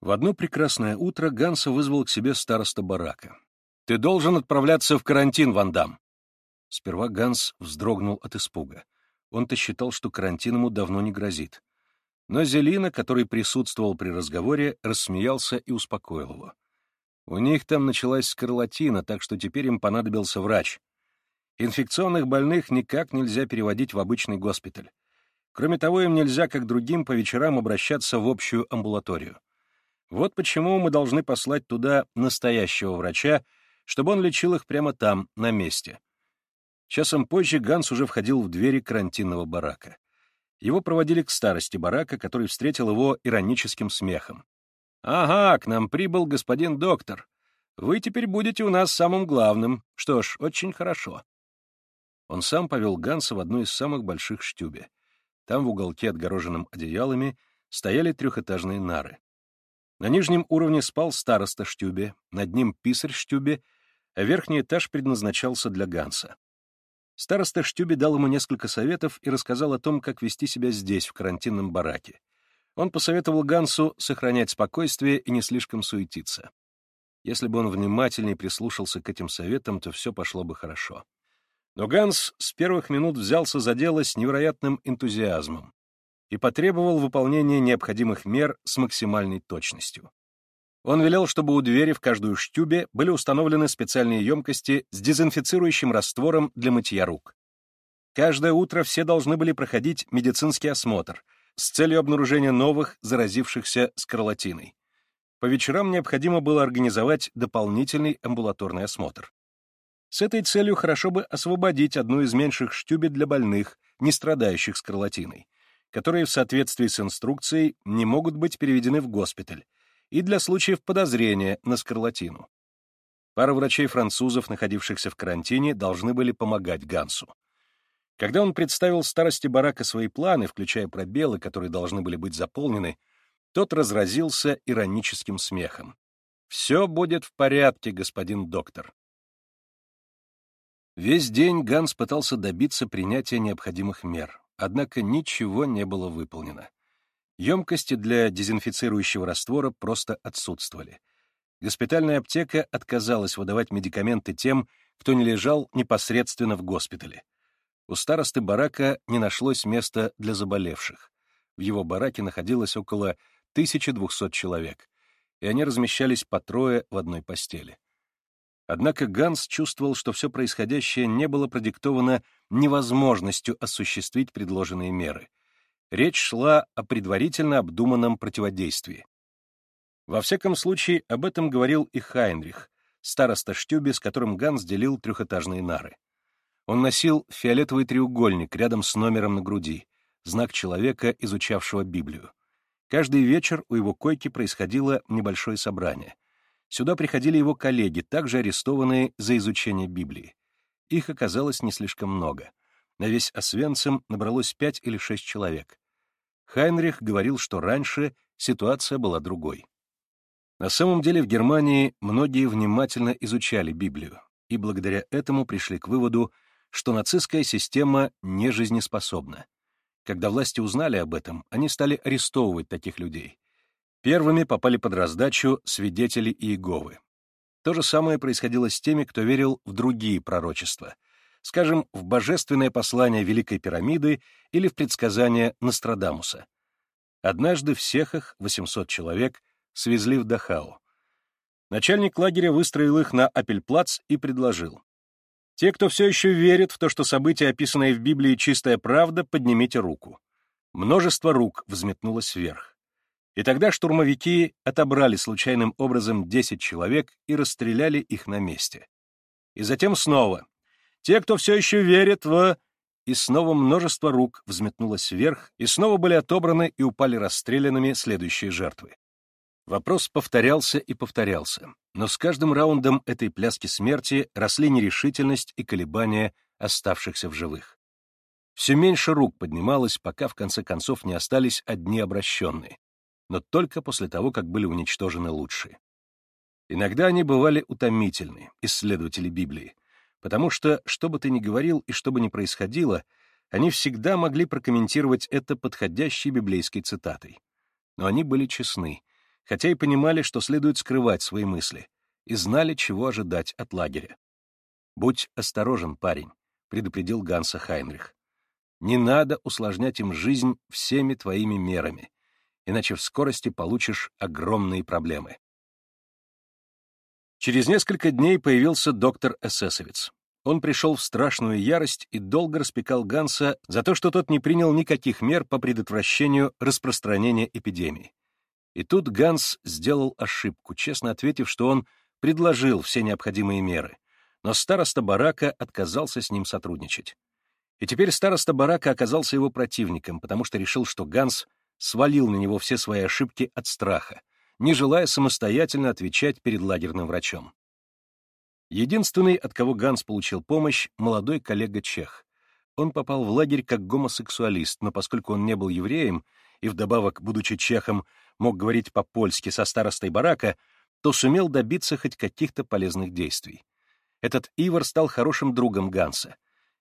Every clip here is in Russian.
В одно прекрасное утро Ганса вызвал к себе староста барака. «Ты должен отправляться в карантин, Вандам!» Сперва Ганс вздрогнул от испуга. Он-то считал, что карантин ему давно не грозит. Но Зелина, который присутствовал при разговоре, рассмеялся и успокоил его. У них там началась скарлатина, так что теперь им понадобился врач. Инфекционных больных никак нельзя переводить в обычный госпиталь. Кроме того, им нельзя, как другим, по вечерам обращаться в общую амбулаторию. Вот почему мы должны послать туда настоящего врача, чтобы он лечил их прямо там, на месте. Часом позже Ганс уже входил в двери карантинного барака. Его проводили к старости барака, который встретил его ироническим смехом. «Ага, к нам прибыл господин доктор. Вы теперь будете у нас самым главным. Что ж, очень хорошо. Он сам повел Ганса в одну из самых больших штюбе. Там, в уголке, отгороженном одеялами, стояли трехэтажные нары. На нижнем уровне спал староста штюбе, над ним писарь штюбе, а верхний этаж предназначался для Ганса. Староста штюбе дал ему несколько советов и рассказал о том, как вести себя здесь, в карантинном бараке. Он посоветовал Гансу сохранять спокойствие и не слишком суетиться. Если бы он внимательнее прислушался к этим советам, то все пошло бы хорошо. Но Ганс с первых минут взялся за дело с невероятным энтузиазмом и потребовал выполнения необходимых мер с максимальной точностью. Он велел, чтобы у двери в каждую штюбе были установлены специальные емкости с дезинфицирующим раствором для мытья рук. Каждое утро все должны были проходить медицинский осмотр с целью обнаружения новых, заразившихся скарлатиной. По вечерам необходимо было организовать дополнительный амбулаторный осмотр. С этой целью хорошо бы освободить одну из меньших штюбе для больных, не страдающих скарлатиной, которые в соответствии с инструкцией не могут быть переведены в госпиталь, и для случаев подозрения на скарлатину. Пара врачей-французов, находившихся в карантине, должны были помогать Гансу. Когда он представил старости барака свои планы, включая пробелы, которые должны были быть заполнены, тот разразился ироническим смехом. «Все будет в порядке, господин доктор. Весь день Ганс пытался добиться принятия необходимых мер, однако ничего не было выполнено. Емкости для дезинфицирующего раствора просто отсутствовали. Госпитальная аптека отказалась выдавать медикаменты тем, кто не лежал непосредственно в госпитале. У старосты барака не нашлось места для заболевших. В его бараке находилось около 1200 человек, и они размещались по трое в одной постели. Однако Ганс чувствовал, что все происходящее не было продиктовано невозможностью осуществить предложенные меры. Речь шла о предварительно обдуманном противодействии. Во всяком случае, об этом говорил и Хайнрих, староста Штюбе, с которым Ганс делил трехэтажные нары. Он носил фиолетовый треугольник рядом с номером на груди, знак человека, изучавшего Библию. Каждый вечер у его койки происходило небольшое собрание. Сюда приходили его коллеги, также арестованные за изучение Библии. Их оказалось не слишком много. На весь Освенцим набралось пять или шесть человек. Хайнрих говорил, что раньше ситуация была другой. На самом деле в Германии многие внимательно изучали Библию, и благодаря этому пришли к выводу, что нацистская система не жизнеспособна. Когда власти узнали об этом, они стали арестовывать таких людей. Первыми попали под раздачу свидетели Иеговы. То же самое происходило с теми, кто верил в другие пророчества, скажем, в божественное послание Великой пирамиды или в предсказания Нострадамуса. Однажды всех их, 800 человек, свезли в Дахау. Начальник лагеря выстроил их на Апельплац и предложил. «Те, кто все еще верит в то, что события, описанные в Библии, чистая правда, поднимите руку». Множество рук взметнулось вверх. И тогда штурмовики отобрали случайным образом 10 человек и расстреляли их на месте. И затем снова. Те, кто все еще верит в... И снова множество рук взметнулось вверх, и снова были отобраны и упали расстрелянными следующие жертвы. Вопрос повторялся и повторялся, но с каждым раундом этой пляски смерти росли нерешительность и колебания оставшихся в живых. Все меньше рук поднималось, пока в конце концов не остались одни обращенные но только после того, как были уничтожены лучшие. Иногда они бывали утомительны, исследователи Библии, потому что, что бы ты ни говорил и что бы ни происходило, они всегда могли прокомментировать это подходящей библейской цитатой. Но они были честны, хотя и понимали, что следует скрывать свои мысли, и знали, чего ожидать от лагеря. «Будь осторожен, парень», — предупредил Ганса Хайнрих. «Не надо усложнять им жизнь всеми твоими мерами, иначе в скорости получишь огромные проблемы». Через несколько дней появился доктор Эсэсовец. Он пришел в страшную ярость и долго распекал Ганса за то, что тот не принял никаких мер по предотвращению распространения эпидемии. И тут Ганс сделал ошибку, честно ответив, что он предложил все необходимые меры, но староста барака отказался с ним сотрудничать. И теперь староста барака оказался его противником, потому что решил, что Ганс свалил на него все свои ошибки от страха, не желая самостоятельно отвечать перед лагерным врачом. Единственный, от кого Ганс получил помощь, молодой коллега Чех. Он попал в лагерь как гомосексуалист, но поскольку он не был евреем и вдобавок, будучи чехом, мог говорить по-польски со старостой барака, то сумел добиться хоть каких-то полезных действий. Этот Ивар стал хорошим другом Ганса,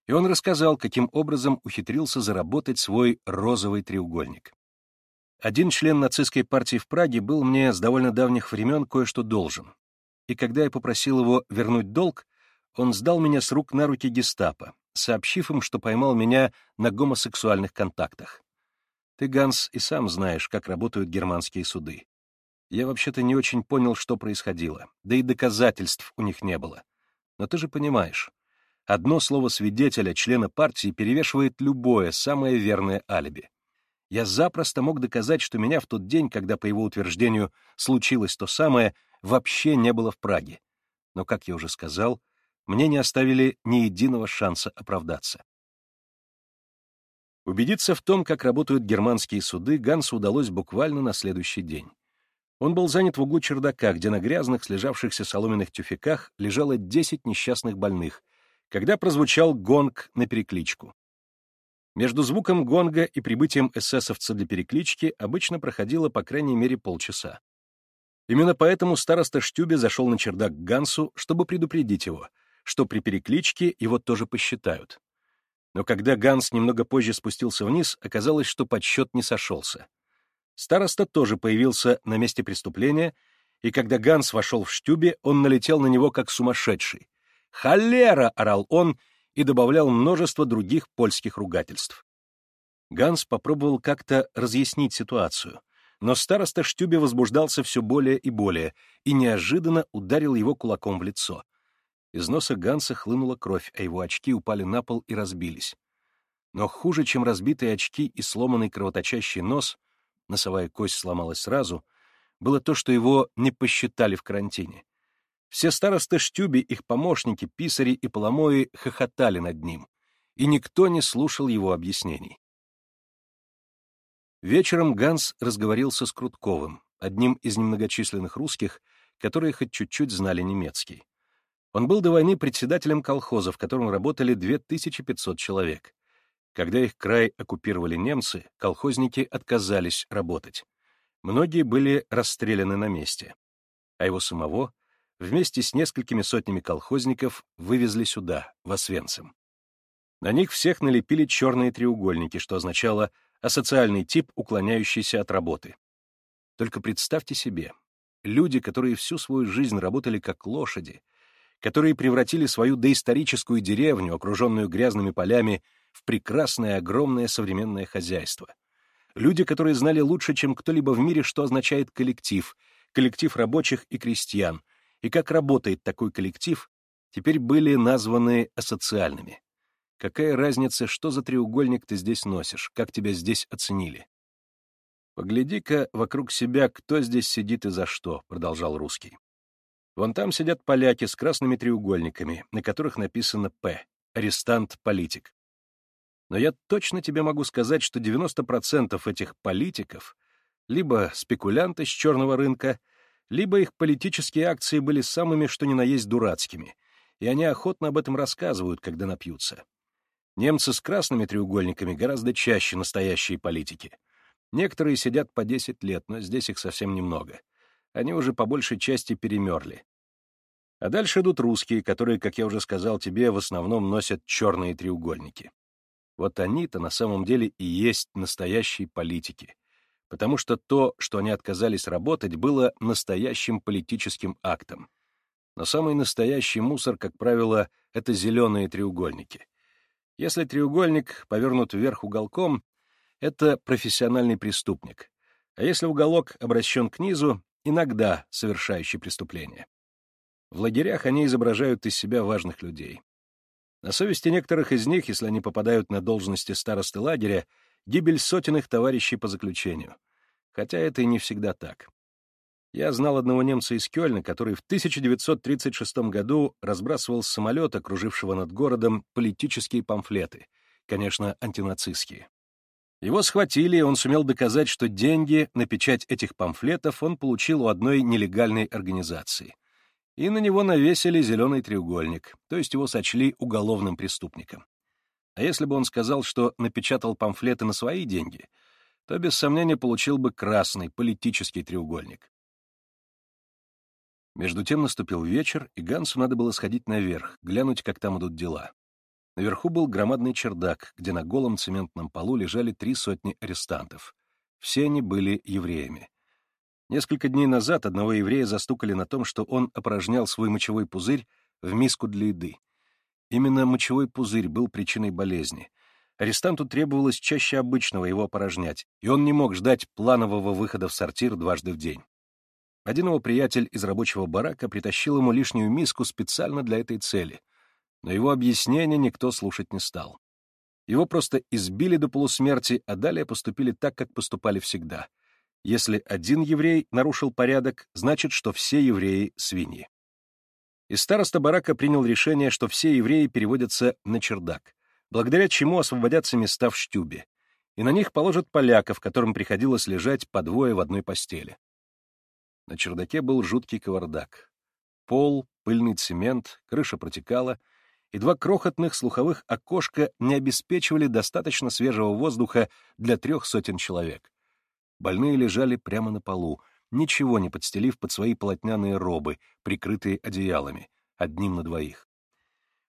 и он рассказал, каким образом ухитрился заработать свой розовый треугольник. Один член нацистской партии в Праге был мне с довольно давних времен кое-что должен. И когда я попросил его вернуть долг, он сдал меня с рук на руки гестапо, сообщив им, что поймал меня на гомосексуальных контактах. Ты, Ганс, и сам знаешь, как работают германские суды. Я вообще-то не очень понял, что происходило, да и доказательств у них не было. Но ты же понимаешь, одно слово свидетеля, члена партии, перевешивает любое, самое верное алиби я запросто мог доказать, что меня в тот день, когда, по его утверждению, случилось то самое, вообще не было в Праге. Но, как я уже сказал, мне не оставили ни единого шанса оправдаться. Убедиться в том, как работают германские суды, Гансу удалось буквально на следующий день. Он был занят в углу чердака, где на грязных, слежавшихся соломенных тюфяках лежало 10 несчастных больных, когда прозвучал гонг на перекличку. Между звуком гонга и прибытием эсэсовца для переклички обычно проходило по крайней мере полчаса. Именно поэтому староста Штюбе зашел на чердак к Гансу, чтобы предупредить его, что при перекличке его тоже посчитают. Но когда Ганс немного позже спустился вниз, оказалось, что подсчет не сошелся. Староста тоже появился на месте преступления, и когда Ганс вошел в Штюбе, он налетел на него как сумасшедший. «Холера!» — орал он и добавлял множество других польских ругательств. Ганс попробовал как-то разъяснить ситуацию, но староста Штюбе возбуждался все более и более и неожиданно ударил его кулаком в лицо. Из носа Ганса хлынула кровь, а его очки упали на пол и разбились. Но хуже, чем разбитые очки и сломанный кровоточащий нос, носовая кость сломалась сразу, было то, что его не посчитали в карантине. Все старосты Штюби, их помощники, писари и поломои хохотали над ним, и никто не слушал его объяснений. Вечером Ганс разговорился с Крутковым, одним из немногочисленных русских, которые хоть чуть-чуть знали немецкий. Он был до войны председателем колхоза, в котором работали 2500 человек. Когда их край оккупировали немцы, колхозники отказались работать. Многие были расстреляны на месте. А его самого вместе с несколькими сотнями колхозников вывезли сюда, в Освенцим. На них всех налепили черные треугольники, что означало асоциальный тип, уклоняющийся от работы. Только представьте себе, люди, которые всю свою жизнь работали как лошади, которые превратили свою доисторическую деревню, окруженную грязными полями, в прекрасное огромное современное хозяйство. Люди, которые знали лучше, чем кто-либо в мире, что означает коллектив, коллектив рабочих и крестьян, и как работает такой коллектив, теперь были названы асоциальными. Какая разница, что за треугольник ты здесь носишь, как тебя здесь оценили? «Погляди-ка вокруг себя, кто здесь сидит и за что», — продолжал русский. «Вон там сидят поляки с красными треугольниками, на которых написано «П» — арестант-политик. Но я точно тебе могу сказать, что 90% этих политиков либо спекулянты с черного рынка, либо их политические акции были самыми что ни на есть дурацкими, и они охотно об этом рассказывают, когда напьются. Немцы с красными треугольниками гораздо чаще настоящие политики. Некоторые сидят по 10 лет, но здесь их совсем немного. Они уже по большей части перемерли. А дальше идут русские, которые, как я уже сказал тебе, в основном носят черные треугольники. Вот они-то на самом деле и есть настоящие политики. Потому что то, что они отказались работать, было настоящим политическим актом. Но самый настоящий мусор, как правило, это зеленые треугольники. Если треугольник повернут вверх уголком, это профессиональный преступник, а если уголок обращен к низу, иногда совершающий преступление. В лагерях они изображают из себя важных людей. На совести некоторых из них, если они попадают на должности старосты лагеря, гибель сотен их товарищей по заключению. Хотя это и не всегда так. Я знал одного немца из Кёльна, который в 1936 году разбрасывал с самолета, кружившего над городом, политические памфлеты, конечно, антинацистские. Его схватили, и он сумел доказать, что деньги на печать этих памфлетов он получил у одной нелегальной организации — и на него навесили зеленый треугольник, то есть его сочли уголовным преступником. А если бы он сказал, что напечатал памфлеты на свои деньги, то без сомнения получил бы красный политический треугольник. Между тем наступил вечер, и Гансу надо было сходить наверх, глянуть, как там идут дела. Наверху был громадный чердак, где на голом цементном полу лежали три сотни арестантов. Все они были евреями. Несколько дней назад одного еврея застукали на том, что он опорожнял свой мочевой пузырь в миску для еды. Именно мочевой пузырь был причиной болезни. Арестанту требовалось чаще обычного его опорожнять, и он не мог ждать планового выхода в сортир дважды в день. Один его приятель из рабочего барака притащил ему лишнюю миску специально для этой цели, но его объяснения никто слушать не стал. Его просто избили до полусмерти, а далее поступили так, как поступали всегда — если один еврей нарушил порядок, значит, что все евреи — свиньи. И староста барака принял решение, что все евреи переводятся на чердак, благодаря чему освободятся места в штюбе, и на них положат поляков, которым приходилось лежать по двое в одной постели. На чердаке был жуткий кавардак. Пол, пыльный цемент, крыша протекала, и два крохотных слуховых окошка не обеспечивали достаточно свежего воздуха для трех сотен человек. Больные лежали прямо на полу, ничего не подстелив под свои полотняные робы, прикрытые одеялами, одним на двоих.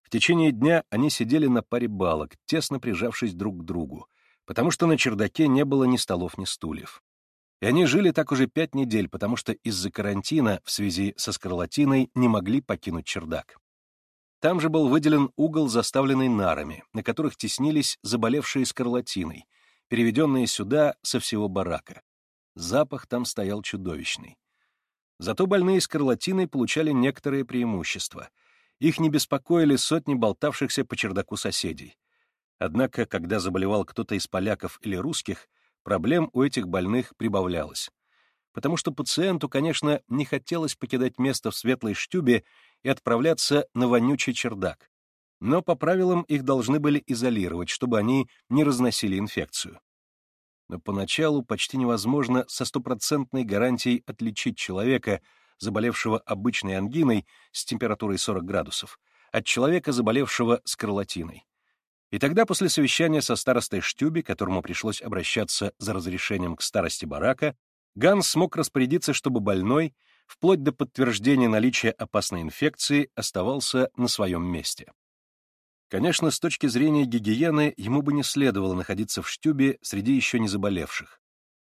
В течение дня они сидели на паре балок, тесно прижавшись друг к другу, потому что на чердаке не было ни столов, ни стульев. И они жили так уже пять недель, потому что из-за карантина в связи со скарлатиной не могли покинуть чердак. Там же был выделен угол, заставленный нарами, на которых теснились заболевшие скарлатиной — переведенные сюда со всего барака. Запах там стоял чудовищный. Зато больные скарлатиной получали некоторые преимущества. Их не беспокоили сотни болтавшихся по чердаку соседей. Однако, когда заболевал кто-то из поляков или русских, проблем у этих больных прибавлялось. Потому что пациенту, конечно, не хотелось покидать место в светлой штюбе и отправляться на вонючий чердак но по правилам их должны были изолировать, чтобы они не разносили инфекцию. Но поначалу почти невозможно со стопроцентной гарантией отличить человека, заболевшего обычной ангиной с температурой 40 градусов, от человека, заболевшего скарлатиной. И тогда после совещания со старостой Штюби, которому пришлось обращаться за разрешением к старости барака, Ганс смог распорядиться, чтобы больной, вплоть до подтверждения наличия опасной инфекции, оставался на своем месте. Конечно, с точки зрения гигиены ему бы не следовало находиться в штюбе среди еще не заболевших.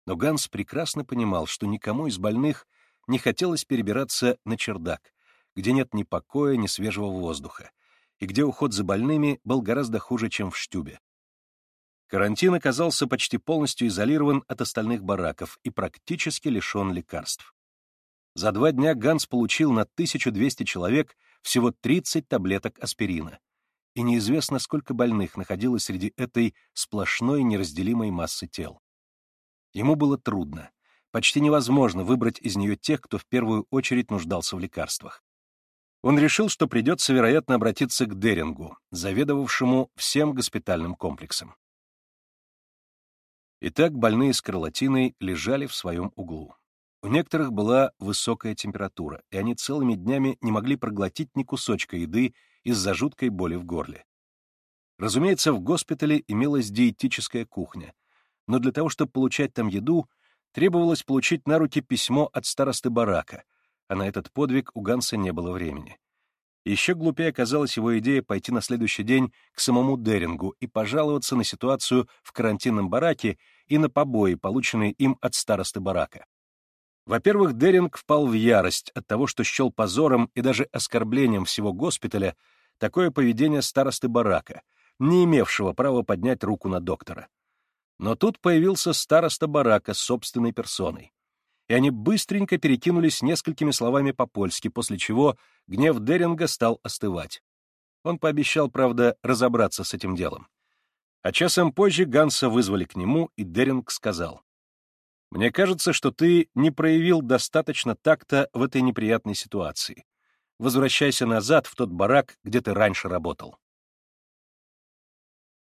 Но Ганс прекрасно понимал, что никому из больных не хотелось перебираться на чердак, где нет ни покоя, ни свежего воздуха, и где уход за больными был гораздо хуже, чем в штюбе. Карантин оказался почти полностью изолирован от остальных бараков и практически лишен лекарств. За два дня Ганс получил на 1200 человек всего 30 таблеток аспирина — и неизвестно, сколько больных находилось среди этой сплошной неразделимой массы тел. Ему было трудно, почти невозможно выбрать из нее тех, кто в первую очередь нуждался в лекарствах. Он решил, что придется, вероятно, обратиться к Дерингу, заведовавшему всем госпитальным комплексом. Итак, больные с скарлатиной лежали в своем углу. У некоторых была высокая температура, и они целыми днями не могли проглотить ни кусочка еды из-за жуткой боли в горле. Разумеется, в госпитале имелась диетическая кухня, но для того, чтобы получать там еду, требовалось получить на руки письмо от старосты барака, а на этот подвиг у Ганса не было времени. Еще глупее оказалась его идея пойти на следующий день к самому Дерингу и пожаловаться на ситуацию в карантинном бараке и на побои, полученные им от старосты барака. Во-первых, Деринг впал в ярость от того, что счел позором и даже оскорблением всего госпиталя такое поведение старосты барака, не имевшего права поднять руку на доктора. Но тут появился староста барака собственной персоной. И они быстренько перекинулись несколькими словами по-польски, после чего гнев Деринга стал остывать. Он пообещал, правда, разобраться с этим делом. А часом позже Ганса вызвали к нему, и Деринг сказал. «Мне кажется, что ты не проявил достаточно такта в этой неприятной ситуации. Возвращайся назад, в тот барак, где ты раньше работал».